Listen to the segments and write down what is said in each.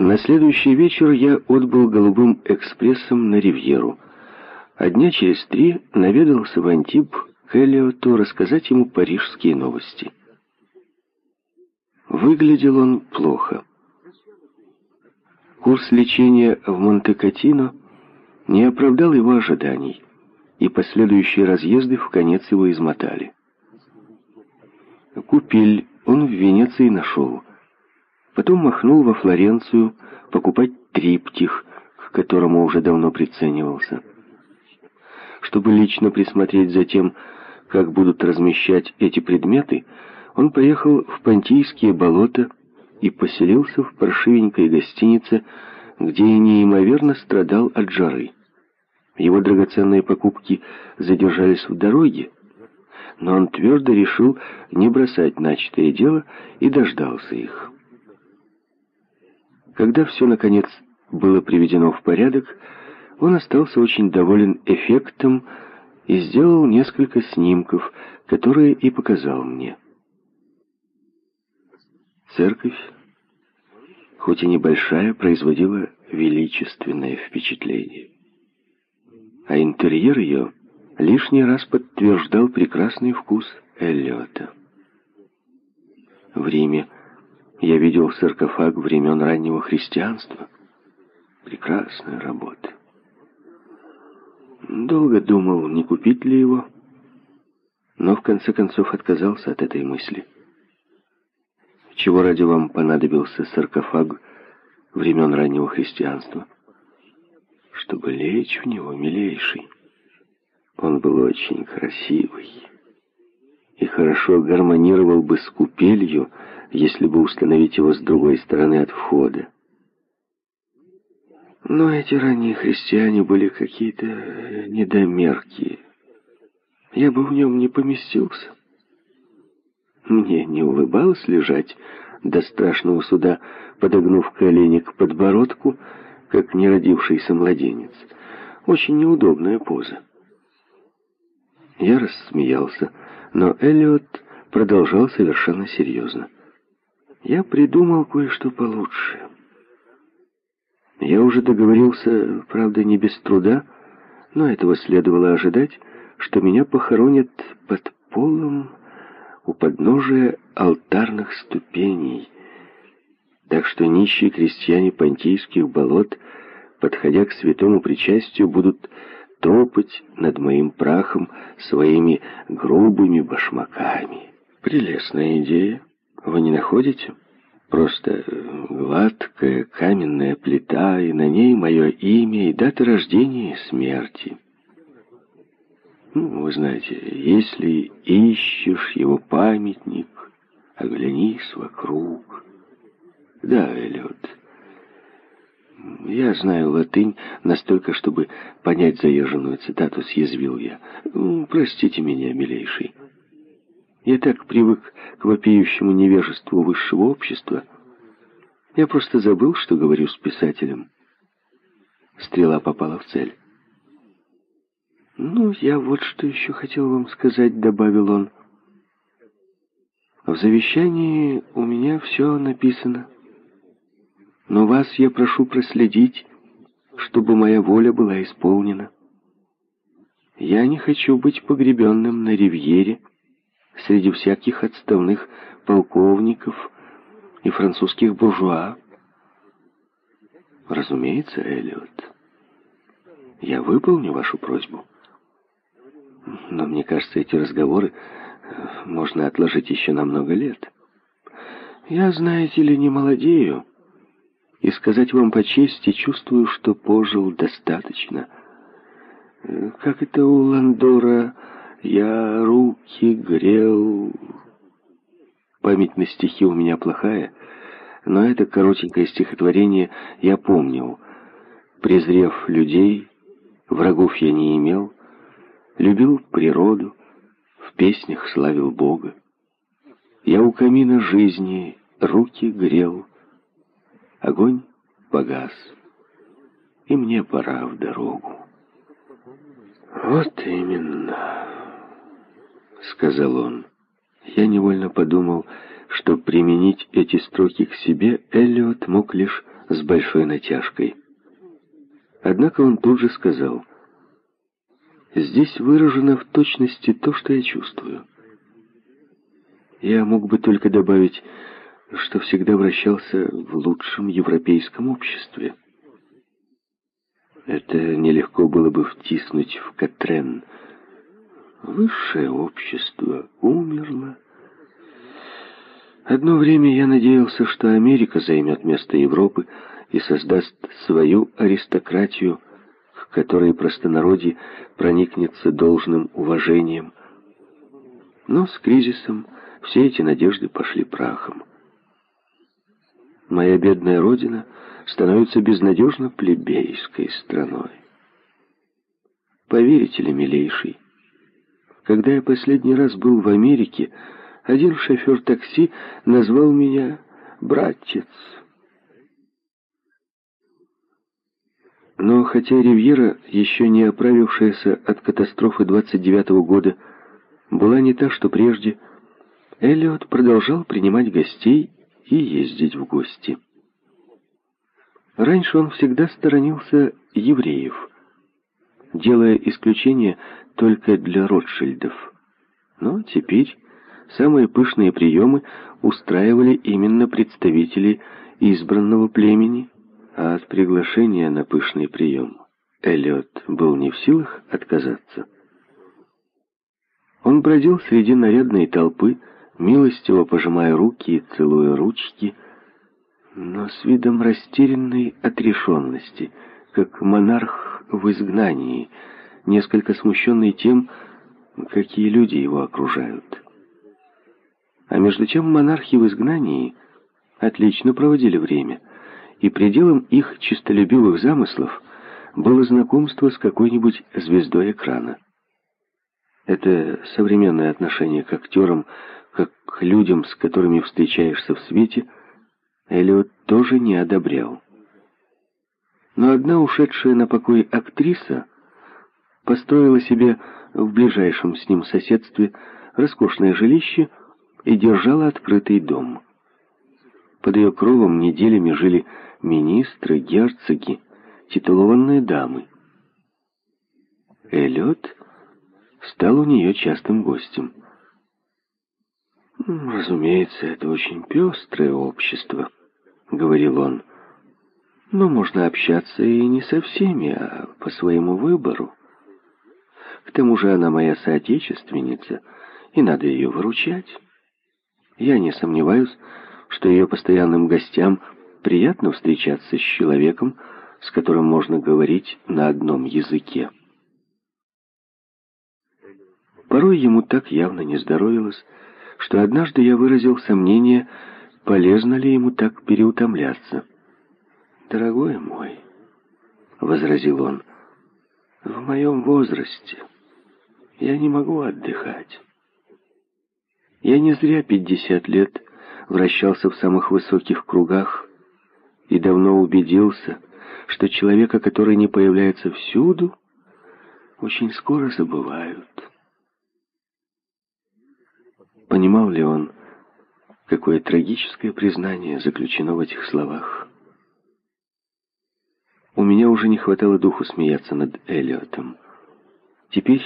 На следующий вечер я отбыл голубым экспрессом на Ривьеру, а дня через три наведался в Антиб к Эллиоту рассказать ему парижские новости. Выглядел он плохо. Курс лечения в Монте-Катино не оправдал его ожиданий, и последующие разъезды в конец его измотали. Купиль он в Венеции нашел. Потом махнул во Флоренцию покупать триптих, к которому уже давно приценивался. Чтобы лично присмотреть за тем, как будут размещать эти предметы, он поехал в Понтийские болота и поселился в паршивенькой гостинице, где и неимоверно страдал от жары. Его драгоценные покупки задержались в дороге, но он твердо решил не бросать начатое дело и дождался их. Когда все, наконец, было приведено в порядок, он остался очень доволен эффектом и сделал несколько снимков, которые и показал мне. Церковь, хоть и небольшая, производила величественное впечатление. А интерьер ее лишний раз подтверждал прекрасный вкус Эллиота. В Риме я видел саркофаг времен раннего христианства. Прекрасная работа. Долго думал, не купить ли его, но в конце концов отказался от этой мысли. Чего ради вам понадобился саркофаг времен раннего христианства? Чтобы лечь в него, милейший. Он был очень красивый и хорошо гармонировал бы с купелью, если бы установить его с другой стороны от входа. Но эти ранние христиане были какие-то недомерки. Я бы в нем не поместился. Мне не улыбалось лежать до страшного суда, подогнув колени к подбородку, как неродившийся младенец. Очень неудобная поза. Я рассмеялся, но Эллиот продолжал совершенно серьезно. Я придумал кое-что получше. Я уже договорился, правда, не без труда, но этого следовало ожидать, что меня похоронят под полом у подножия алтарных ступеней. Так что нищие крестьяне понтийских болот, подходя к святому причастию, будут топать над моим прахом своими грубыми башмаками. Прелестная идея, вы не находите? Просто гладкая каменная плита, и на ней мое имя и дата рождения и смерти. Ну, вы знаете, если ищешь его памятник, оглянись вокруг. Да, Эллиот, я знаю латынь настолько, чтобы понять заезженную цитату, съязвил я. Простите меня, милейший. Я так привык к вопиющему невежеству высшего общества. Я просто забыл, что говорю с писателем. Стрела попала в цель. «Ну, я вот что еще хотел вам сказать», — добавил он. «В завещании у меня все написано. Но вас я прошу проследить, чтобы моя воля была исполнена. Я не хочу быть погребенным на ривьере среди всяких отставных полковников и французских буржуа. Разумеется, Эллиот, я выполню вашу просьбу. Но мне кажется, эти разговоры э, можно отложить еще на много лет. Я, знаете ли, не молодею. И сказать вам по чести, чувствую, что пожил достаточно. Э, как это у Ландора «я руки грел». Память на стихи у меня плохая, но это коротенькое стихотворение я помнил. Презрев людей, врагов я не имел, Любил природу, в песнях славил Бога. Я у камина жизни руки грел, огонь погас, и мне пора в дорогу. «Вот именно», — сказал он. Я невольно подумал, что применить эти строки к себе Эллиот мог лишь с большой натяжкой. Однако он тут же сказал, «Здесь выражено в точности то, что я чувствую. Я мог бы только добавить, что всегда вращался в лучшем европейском обществе. Это нелегко было бы втиснуть в Катрен. Высшее общество умерло. Одно время я надеялся, что Америка займет место Европы и создаст свою аристократию, к которой простонародье проникнется должным уважением. Но с кризисом все эти надежды пошли прахом. Моя бедная родина становится безнадежно плебейской страной. Поверите ли, милейший, когда я последний раз был в Америке, один шофер такси назвал меня «братец». Но хотя Ривьера, еще не оправившаяся от катастрофы 29 -го года, была не та, что прежде, Эллиот продолжал принимать гостей и ездить в гости. Раньше он всегда сторонился евреев, делая исключение только для Ротшильдов. Но теперь самые пышные приемы устраивали именно представители избранного племени, а от приглашения на пышный прием Эллиот был не в силах отказаться. Он бродил среди нарядной толпы, милостиво пожимая руки и целуя ручки, но с видом растерянной отрешенности, как монарх в изгнании, несколько смущенный тем, какие люди его окружают. А между тем монархи в изгнании отлично проводили время, и пределом их чистолюбивых замыслов было знакомство с какой-нибудь звездой экрана. Это современное отношение к актерам как к людям, с которыми встречаешься в свете, Эллиот тоже не одобрял. Но одна ушедшая на покой актриса построила себе в ближайшем с ним соседстве роскошное жилище и держала открытый дом. Под ее кровом неделями жили министры, герцоги, титулованные дамы. Эллиот стал у нее частым гостем. «Разумеется, это очень пестрое общество», — говорил он. «Но можно общаться и не со всеми, а по своему выбору. К тому же она моя соотечественница, и надо ее выручать. Я не сомневаюсь, что ее постоянным гостям приятно встречаться с человеком, с которым можно говорить на одном языке». Порой ему так явно не здоровилось, что однажды я выразил сомнение, полезно ли ему так переутомляться. «Дорогой мой», — возразил он, — «в моем возрасте я не могу отдыхать. Я не зря пятьдесят лет вращался в самых высоких кругах и давно убедился, что человека, который не появляется всюду, очень скоро забывают». Понимал ли он, какое трагическое признание заключено в этих словах? У меня уже не хватало духу смеяться над Элиотом. Теперь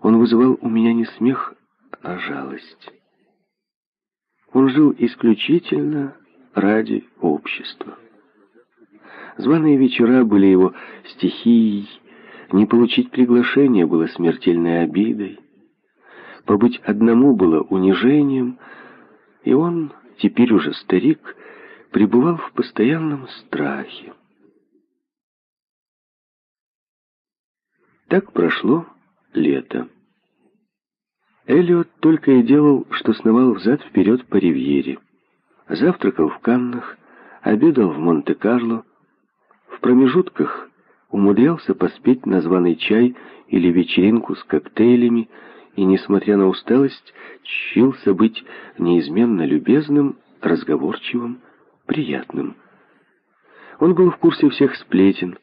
он вызывал у меня не смех, а жалость. Он жил исключительно ради общества. Званые вечера были его стихией, не получить приглашения было смертельной обидой. Побыть одному было унижением, и он, теперь уже старик, пребывал в постоянном страхе. Так прошло лето. Эллиот только и делал, что сновал взад-вперед по ривьере. Завтракал в Каннах, обедал в Монте-Карло, в промежутках умудрялся поспеть на званый чай или вечеринку с коктейлями, и, несмотря на усталость, чился быть неизменно любезным, разговорчивым, приятным. Он был в курсе всех сплетен.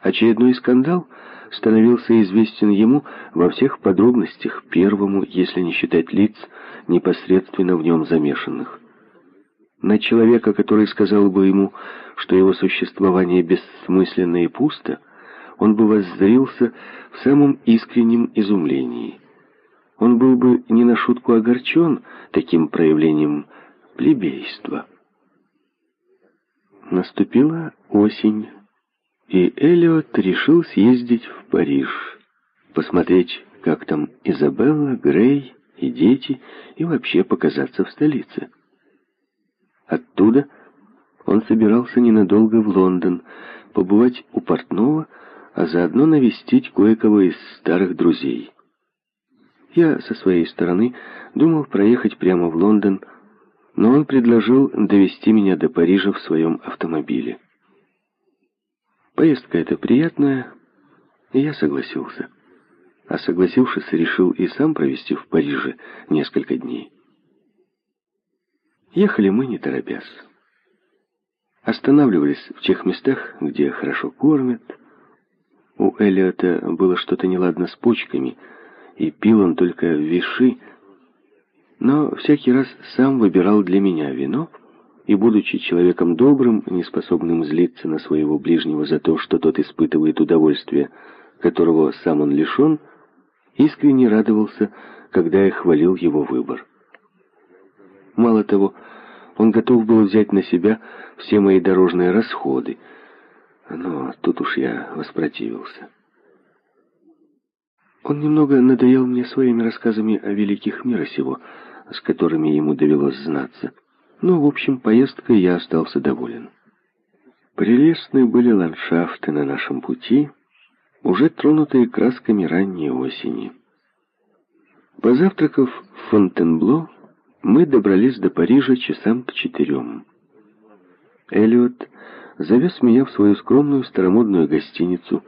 Очередной скандал становился известен ему во всех подробностях первому, если не считать лиц, непосредственно в нем замешанных. на человека, который сказал бы ему, что его существование бессмысленно и пусто, он бы воззрился в самом искреннем изумлении. Он был бы не на шутку огорчен таким проявлением плебейства. Наступила осень, и Элиот решил съездить в Париж, посмотреть, как там Изабелла, Грей и дети, и вообще показаться в столице. Оттуда он собирался ненадолго в Лондон, побывать у портного, а заодно навестить кое-кого из старых друзей. Я со своей стороны думал проехать прямо в Лондон, но он предложил довести меня до Парижа в своем автомобиле. Поездка эта приятная, и я согласился. А согласившись, решил и сам провести в Париже несколько дней. Ехали мы не торопясь. Останавливались в тех местах, где хорошо кормят. У Эллиота было что-то неладно с почками, и пил он только виши, но всякий раз сам выбирал для меня вино, и, будучи человеком добрым, неспособным злиться на своего ближнего за то, что тот испытывает удовольствие, которого сам он лишен, искренне радовался, когда я хвалил его выбор. Мало того, он готов был взять на себя все мои дорожные расходы, но тут уж я воспротивился. Он немного надоел мне своими рассказами о великих мира сего, с которыми ему довелось знаться. Но, в общем, поездкой я остался доволен. Прелестные были ландшафты на нашем пути, уже тронутые красками ранней осени. Позавтракав в Фонтенбло, мы добрались до Парижа часам к четырем. Эллиот завез меня в свою скромную старомодную гостиницу,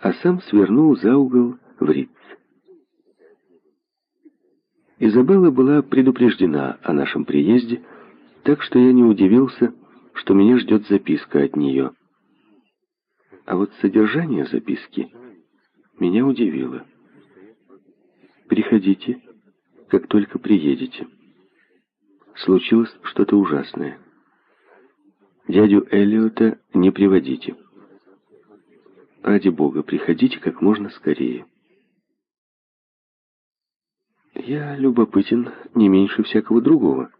а сам свернул за угол в Риц. Изабелла была предупреждена о нашем приезде, так что я не удивился, что меня ждет записка от нее. А вот содержание записки меня удивило. «Приходите, как только приедете» случилось что-то ужасное. Дядю Эллиота не приводите. Ради бога, приходите как можно скорее. Я любопытен не меньше всякого другого.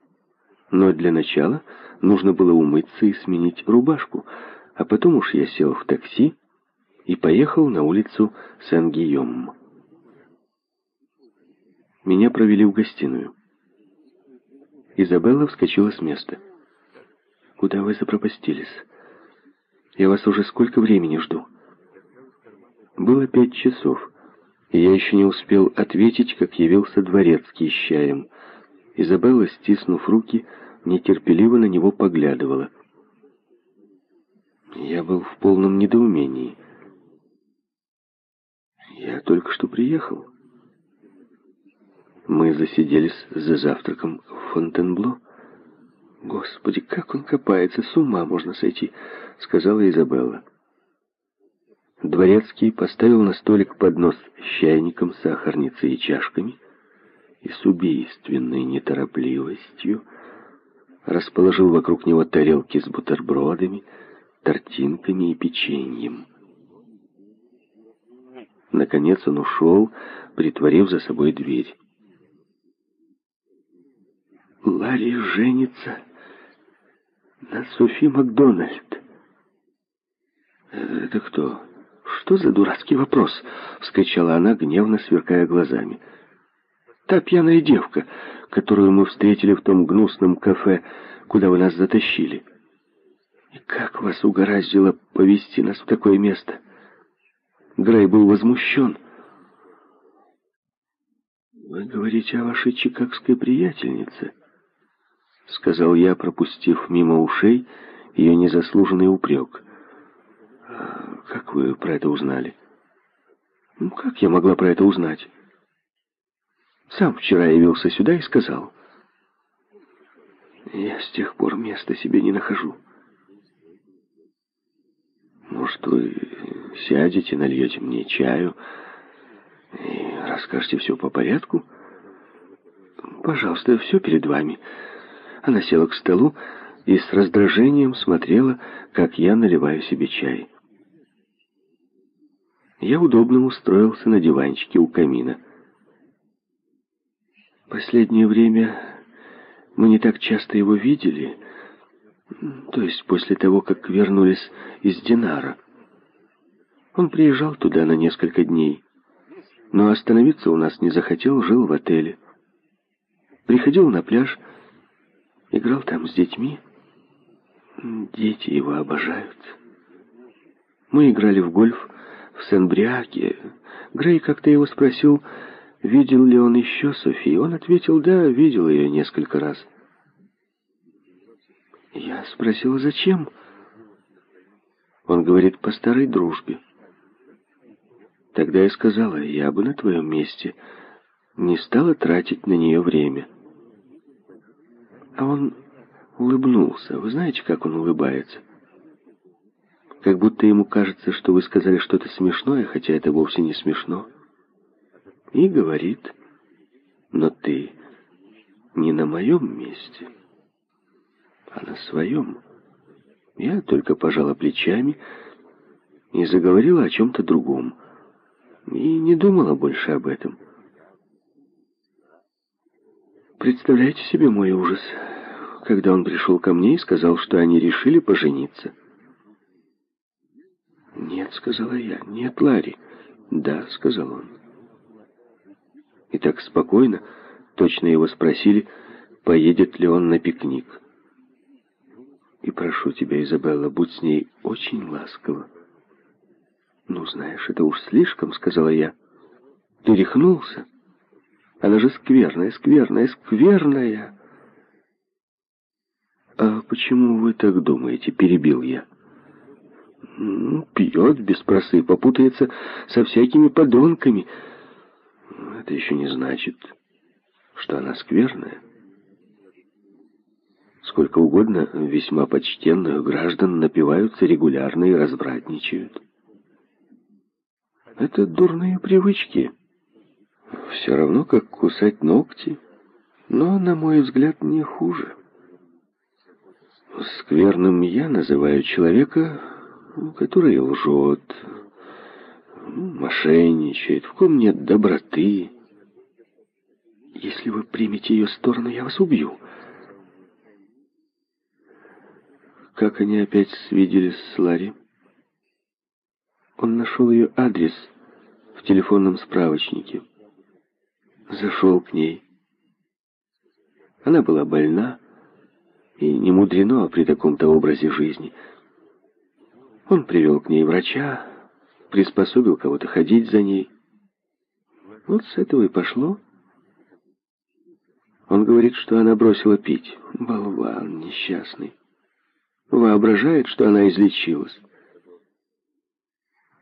Но для начала нужно было умыться и сменить рубашку, а потом уж я сел в такси и поехал на улицу Сен-Гийом. Меня провели в гостиную. Изабелла вскочила с места. «Куда вы запропастились? Я вас уже сколько времени жду?» Было пять часов, я еще не успел ответить, как явился дворецкий с чаем. Изабелла, стиснув руки, нетерпеливо на него поглядывала. Я был в полном недоумении. «Я только что приехал». Мы засиделись за завтраком в Фонтенбло. «Господи, как он копается, с ума можно сойти», — сказала Изабелла. Дворецкий поставил на столик поднос с чайником, сахарницей и чашками и с убийственной неторопливостью расположил вокруг него тарелки с бутербродами, тортинками и печеньем. Наконец он ушел, притворив за собой дверь. Ларри женится на Софи Макдональд. «Это кто? Что за дурацкий вопрос?» — вскричала она, гневно сверкая глазами. «Та пьяная девка, которую мы встретили в том гнусном кафе, куда вы нас затащили. И как вас угораздило повести нас в такое место?» Грей был возмущен. «Вы говорите о вашей чикагской приятельнице?» — сказал я, пропустив мимо ушей ее незаслуженный упрек. «А «Как вы про это узнали?» «Ну, как я могла про это узнать?» «Сам вчера явился сюда и сказал». «Я с тех пор места себе не нахожу». «Может, вы сядете, нальете мне чаю и расскажете все по порядку?» «Пожалуйста, все перед вами». Она села к столу, и с раздражением смотрела, как я наливаю себе чай. Я удобно устроился на диванчике у камина. Последнее время мы не так часто его видели, то есть после того, как вернулись из Динара. Он приезжал туда на несколько дней, но остановиться у нас не захотел, жил в отеле. Приходил на пляж, играл там с детьми. Дети его обожают. Мы играли в гольф в Сен-Бриаке. Грей как-то его спросил, видел ли он еще Софи. Он ответил, да, видел ее несколько раз. Я спросила, зачем? Он говорит, по старой дружбе. Тогда я сказала, я бы на твоем месте не стала тратить на нее время. А он улыбнулся. Вы знаете, как он улыбается? Как будто ему кажется, что вы сказали что-то смешное, хотя это вовсе не смешно. И говорит, но ты не на моем месте, а на своем. Я только пожала плечами и заговорила о чем-то другом. И не думала больше об этом. Представляете себе мой ужас, когда он пришел ко мне и сказал, что они решили пожениться. «Нет», — сказала я, — «нет, Ларри». «Да», — сказал он. И так спокойно, точно его спросили, поедет ли он на пикник. «И прошу тебя, Изабелла, будь с ней очень ласково». «Ну, знаешь, это уж слишком», — сказала я. «Ты рехнулся? Она же скверная, скверная, скверная!» «А почему вы так думаете?» — перебил я. «Пьет без просыпа, путается со всякими подонками. Это еще не значит, что она скверная. Сколько угодно весьма почтенных граждан напиваются регулярно и развратничают. Это дурные привычки. Все равно, как кусать ногти, но, на мой взгляд, не хуже». Скверным я называю человека, который лжет, мошенничает, в ком нет доброты. Если вы примете ее сторону, я вас убью. Как они опять свиделись с Ларри? Он нашел ее адрес в телефонном справочнике. Зашел к ней. Она была больна, и не мудрено при таком-то образе жизни. Он привел к ней врача, приспособил кого-то ходить за ней. Вот с этого и пошло. Он говорит, что она бросила пить. Болван несчастный. Воображает, что она излечилась.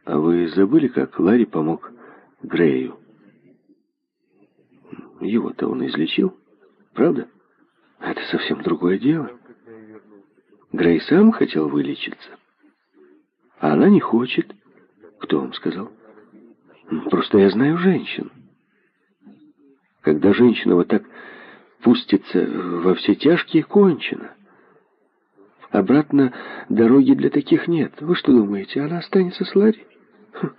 А вы забыли, как Ларри помог Грею? Его-то он излечил, правда? Это совсем другое дело. Грей сам хотел вылечиться. А она не хочет. Кто вам сказал? Просто я знаю женщин. Когда женщина вот так пустится во все тяжкие, кончено. Обратно дороги для таких нет. Вы что думаете, она останется с Ларри? Хм,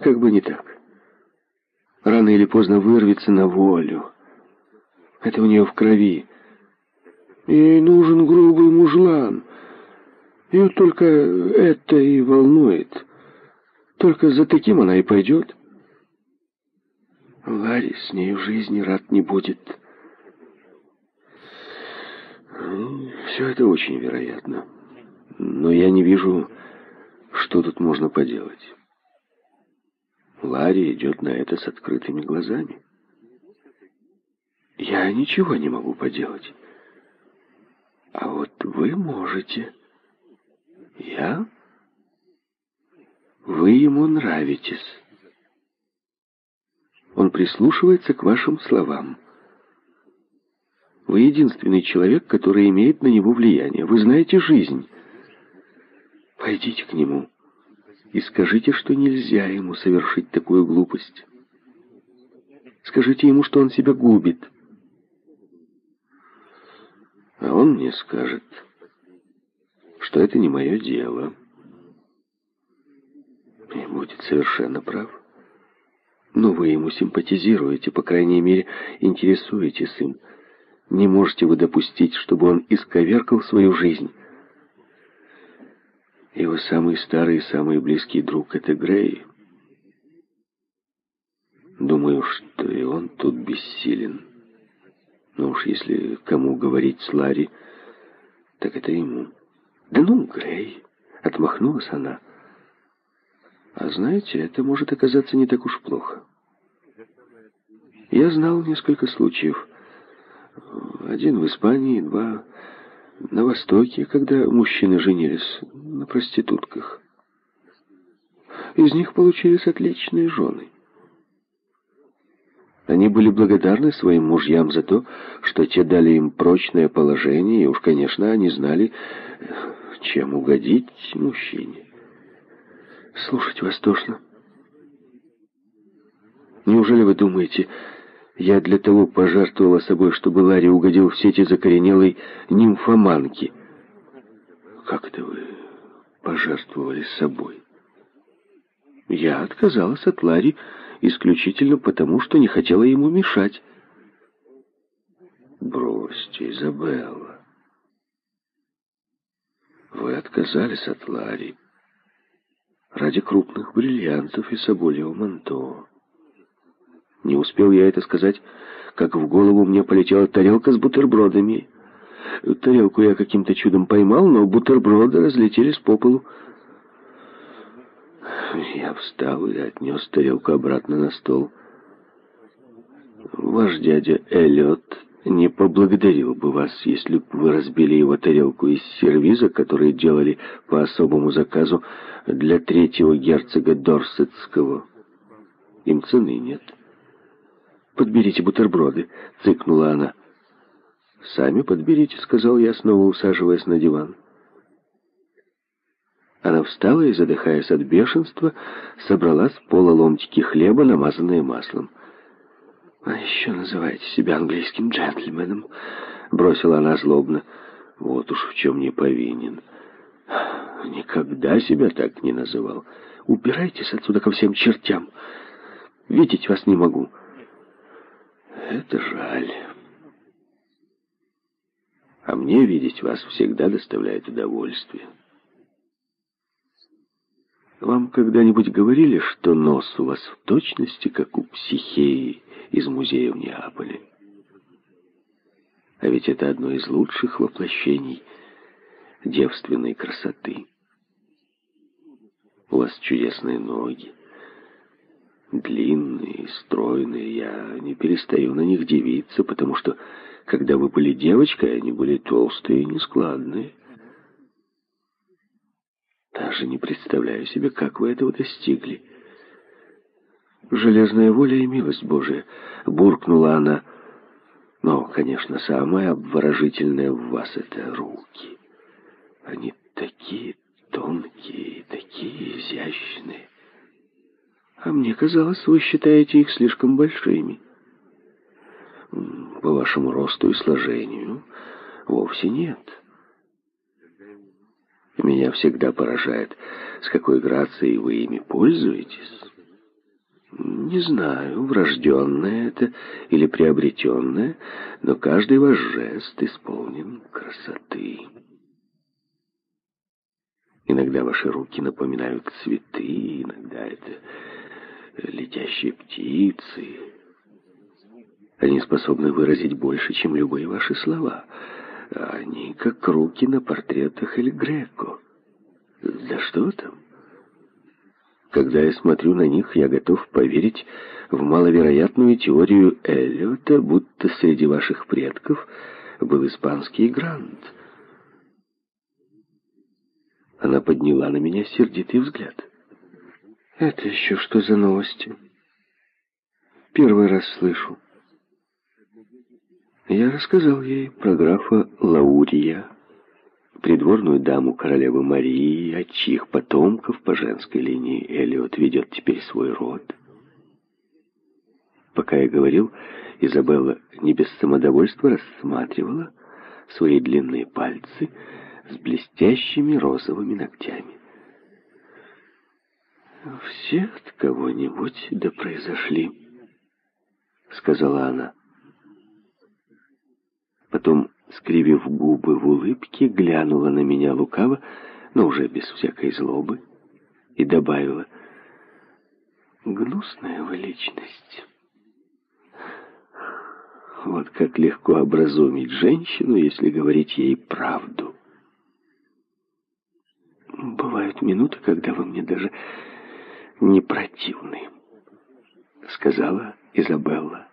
как бы не так. Рано или поздно вырвется на волю. Это у нее в крови. Ей нужен грубый мужлан. Ее только это и волнует. Только за таким она и пойдет. Ларри с ней в жизни рад не будет. Все это очень вероятно. Но я не вижу, что тут можно поделать. Ларри идет на это с открытыми глазами. Я ничего не могу поделать. А вот вы можете. Я? Вы ему нравитесь. Он прислушивается к вашим словам. Вы единственный человек, который имеет на него влияние. Вы знаете жизнь. Пойдите к нему и скажите, что нельзя ему совершить такую глупость. Скажите ему, что он себя губит. А он мне скажет, что это не мое дело. И будет совершенно прав. Но вы ему симпатизируете, по крайней мере, интересуетесь им. Не можете вы допустить, чтобы он исковеркал свою жизнь. Его самый старый и самый близкий друг — это Грей. Думаю, что и он тут бессилен. Но уж если кому говорить с Ларри, так это ему. Да ну, Грей, отмахнулась она. А знаете, это может оказаться не так уж плохо. Я знал несколько случаев. Один в Испании, два на Востоке, когда мужчины женились на проститутках. Из них получились отличные жены. Они были благодарны своим мужьям за то, что те дали им прочное положение, и уж, конечно, они знали, чем угодить мужчине. Слушать вас тошно. Неужели вы думаете, я для того пожертвовала собой, чтобы Ларри угодил в сети закоренелой нимфоманки? Как это вы пожертвовали собой? Я отказалась от Ларри исключительно потому, что не хотела ему мешать. Бросьте, Изабелла. Вы отказались от Ларри ради крупных бриллиантов и собольего манто. Не успел я это сказать, как в голову мне полетела тарелка с бутербродами. Тарелку я каким-то чудом поймал, но бутерброды разлетелись по полу. Я встал и отнес тарелку обратно на стол. Ваш дядя Эллиот не поблагодарил бы вас, если бы вы разбили его тарелку из сервиза, который делали по особому заказу для третьего герцога Дорсетского. Им цены нет. «Подберите бутерброды», — цыкнула она. «Сами подберите», — сказал я, снова усаживаясь на диван. Она встала и, задыхаясь от бешенства, собрала с пола ломтики хлеба, намазанные маслом. «А еще называете себя английским джентльменом», — бросила она злобно. «Вот уж в чем не повинен. Никогда себя так не называл. Убирайтесь отсюда ко всем чертям. Видеть вас не могу». «Это жаль. А мне видеть вас всегда доставляет удовольствие». Вам когда-нибудь говорили, что нос у вас в точности, как у психеи из музея в Неаполе? А ведь это одно из лучших воплощений девственной красоты. У вас чудесные ноги, длинные, стройные. Я не перестаю на них дивиться, потому что, когда вы были девочкой, они были толстые и нескладные. Даже не представляю себе, как вы этого достигли. Железная воля и милость Божия, буркнула она. Но, конечно, самое обворожительное в вас — это руки. Они такие тонкие, такие изящные. А мне казалось, вы считаете их слишком большими. По вашему росту и сложению вовсе нет. Меня всегда поражает, с какой грацией вы ими пользуетесь. Не знаю, врожденное это или приобретенное, но каждый ваш жест исполнен красоты. Иногда ваши руки напоминают цветы, иногда это летящие птицы. Они способны выразить больше, чем любые ваши слова — они как руки на портретах Эль Греко. Да что там? Когда я смотрю на них, я готов поверить в маловероятную теорию Эллиота, будто среди ваших предков был испанский грант. Она подняла на меня сердитый взгляд. «Это еще что за новости?» «Первый раз слышу». Я рассказал ей про графа Лаурия, придворную даму королевы Марии, от чьих потомков по женской линии Элиот ведет теперь свой род. Пока я говорил, Изабелла не без самодовольства рассматривала свои длинные пальцы с блестящими розовыми ногтями. «Все от кого-нибудь да произошли», — сказала она. Потом, скривив губы в улыбке, глянула на меня лукаво, но уже без всякой злобы, и добавила, «Гнусная вы личность». Вот как легко образумить женщину, если говорить ей правду. Бывают минуты, когда вы мне даже не противны, сказала Изабелла.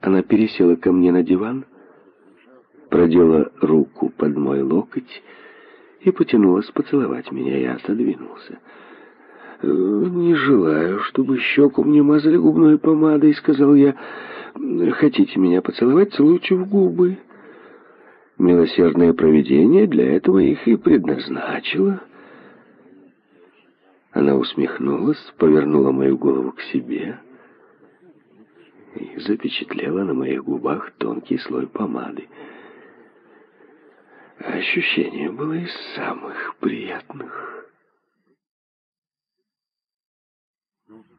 Она пересела ко мне на диван, продела руку под мой локоть и потянулась поцеловать меня. Я отодвинулся. «Не желаю, чтобы щеку мне мазали губной помадой», — сказал я. «Хотите меня поцеловать? Целуйте в губы». Милосердное провидение для этого их и предназначило. Она усмехнулась, повернула мою голову к себе и запечатлела на моих губах тонкий слой помады. Ощущение было из самых приятных.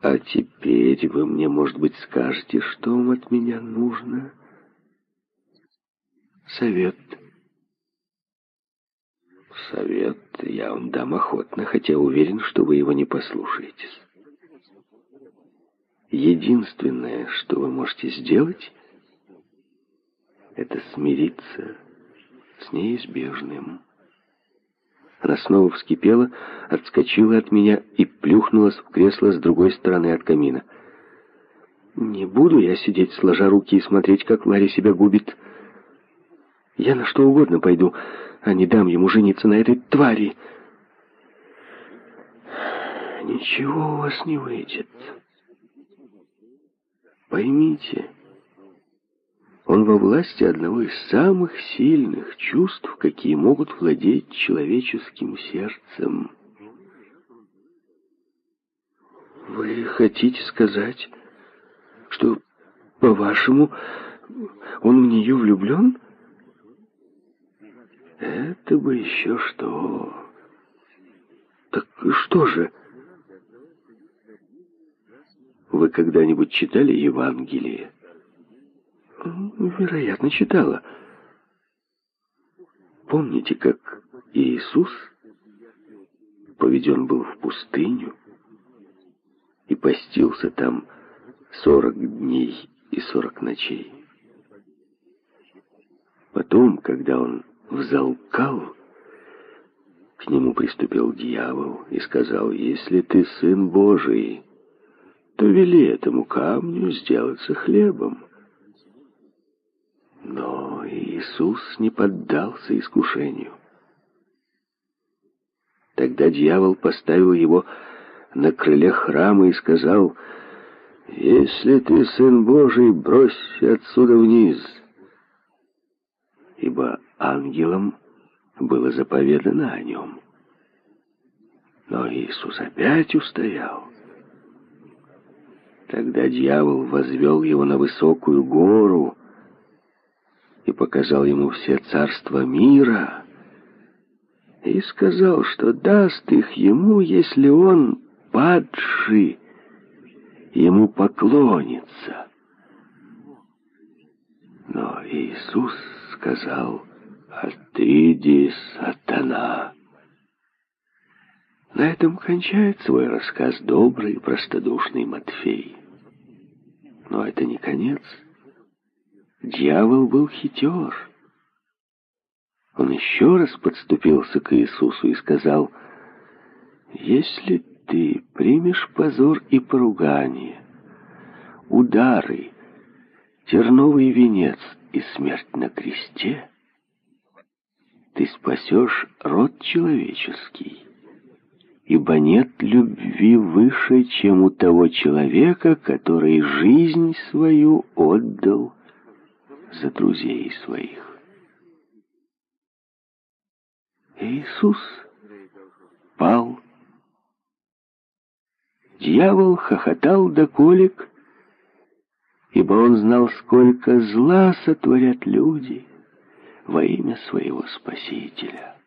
А теперь вы мне, может быть, скажете, что вам от меня нужно? Совет. Совет я вам дам охотно, хотя уверен, что вы его не послушаетесь. Единственное, что вы можете сделать, это смириться с неизбежным. Она снова вскипела, отскочила от меня и плюхнулась в кресло с другой стороны от камина. «Не буду я сидеть, сложа руки, и смотреть, как Ларри себя губит. Я на что угодно пойду, а не дам ему жениться на этой твари». «Ничего у вас не выйдет. Поймите...» Он во власти одного из самых сильных чувств, какие могут владеть человеческим сердцем. Вы хотите сказать, что, по-вашему, он в нее влюблен? Это бы еще что. Так что же? Вы когда-нибудь читали Евангелие? Вероятно, читала. Помните, как Иисус поведен был в пустыню и постился там сорок дней и сорок ночей? Потом, когда он взалкал, к нему приступил дьявол и сказал, «Если ты сын Божий, то вели этому камню сделаться хлебом». Но Иисус не поддался искушению. Тогда дьявол поставил его на крыле храма и сказал, «Если ты сын Божий, бросься отсюда вниз». Ибо ангелам было заповедано о нем. Но Иисус опять устоял. Тогда дьявол возвел его на высокую гору, и показал ему все царства мира, и сказал, что даст их ему, если он, падший, ему поклонится. Но Иисус сказал, «Отыди, сатана!» На этом кончает свой рассказ добрый и простодушный Матфей. Но это не конец. Дьявол был хитер. Он еще раз подступился к Иисусу и сказал, «Если ты примешь позор и поругание, удары, терновый венец и смерть на кресте, ты спасешь род человеческий, ибо нет любви выше, чем у того человека, который жизнь свою отдал за друзей своих. Иисус пал. Дьявол хохотал до колик, ибо он знал, сколько зла сотворят люди, во имя своего Спасителя.